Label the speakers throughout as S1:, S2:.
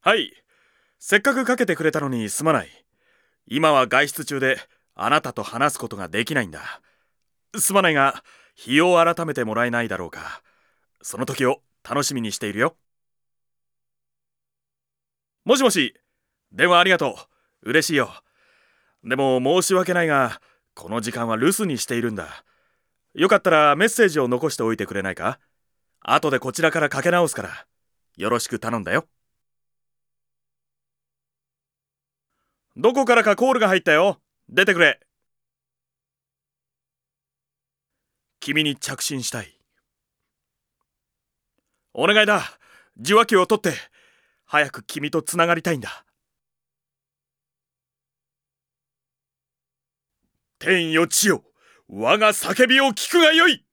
S1: はい。せっかくかけてくれたのにすまない。今は外出中であなたと話すことができないんだ。すまないが日を改めてもらえないだろうか。その時を楽しみにしているよ。もしもし。電話ありがとう。嬉しいよ。でも申し訳ないがこの時間は留守にしているんだ。よかったらメッセージを残しておいてくれないか？後でこちらからかけ直すから。よろしく頼んだよ。どこからかコールが入ったよ。出てくれ。君に着信したい。お願いだ。受話器を取って。早く君とつながりたいんだ。天よ地よ。我が叫びを聞くがよい。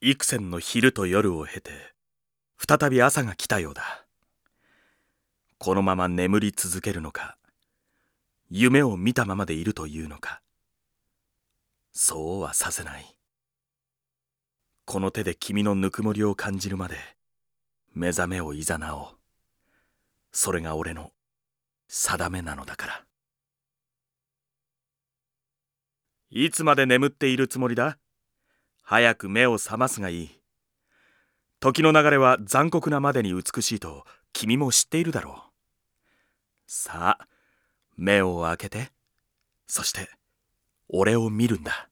S1: 幾千の昼と夜を経て。再び朝が来たようだ。このまま眠り続けるのか夢を見たままでいるというのかそうはさせない。この手で君のぬくもりを感じるまで目覚めをいざなお。うそれが俺の定めなのだから。いつまで眠っているつもりだ？早く目を覚ますがいい。時の流れは残酷なまでに美しいと君も知っているだろう。さあ目を開けてそして俺を見るんだ。